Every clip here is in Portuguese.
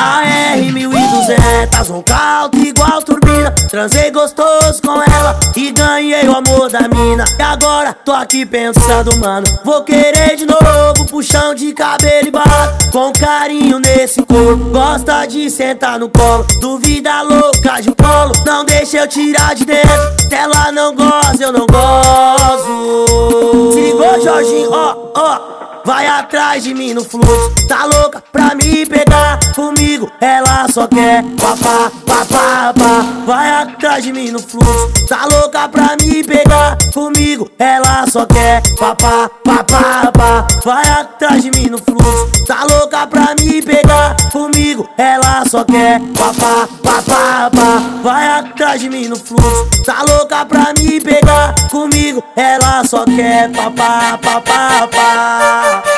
I AR-1200, um igual turbina. Transei gostoso com ela e ganhei o amor da mina. E agora tô aqui pensando, mano Vou querer de novo puxão de cabelo e barra. Com carinho nesse corpo Gosta de sentar no colo. Duvida louca de polo Não deixa eu tirar de dentro. Se ela não goza, eu não gozo. Se ligou, Jorginho, ó, ó Vai atrás de mim no fluxo, tá louca pra me pegar comigo? Ela só quer papá, papá, papá. Vai atrás de mim no fluxo, tá louca pra me pegar comigo? Ela só quer papá, papá, papá. Vai atrás de mim no fluxo, tá louca pra me pegar comigo? Ela só quer papá, papá, papá. Vai atrás de mim no fluxo, tá louca pra me pegar comigo? Ela só quer papá, papá, papá.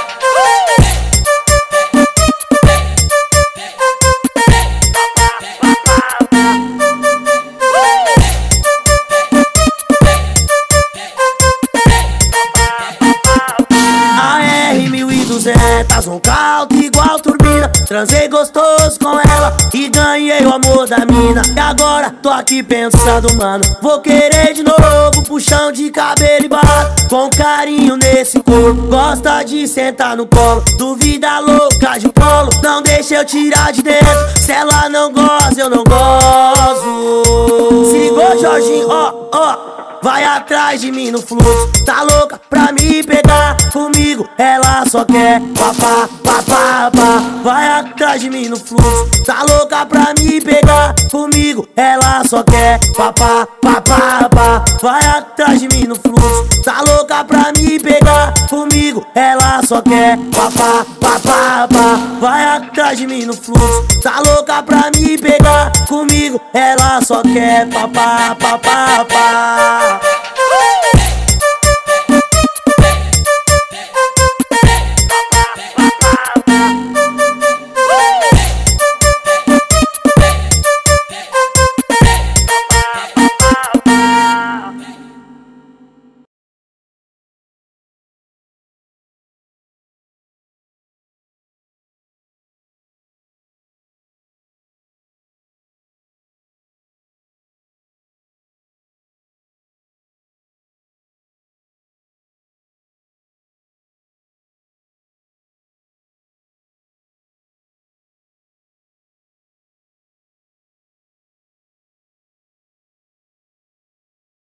Duzentas, um caldo igual turbina. Transei gostoso com ela e ganhei o amor da mina. E agora tô aqui pensando, mano Vou querer de novo puxão de cabelo e barra. Com carinho nesse corpo Gosta de sentar no colo. Duvida louca de polo Não deixa eu tirar de dentro. Se ela não goza, eu não gozo. Se ligou, Jorginho, ó, ó Vai atrás de mim no fluxo. Tá louca pra me pegar comigo? Ela só quer papá, papá, papá Vai atrás de mim no fluxo. Tá louca pra me pegar comigo? Ela só quer papá, papá, papá Vai atrás de mim no fluxo. Tá louca pra me pegar comigo? Ela só quer papá, papá, papá atrás de mim no fluxo. Tá louca pra me pegar comigo? Ela só quer papá, papá, papá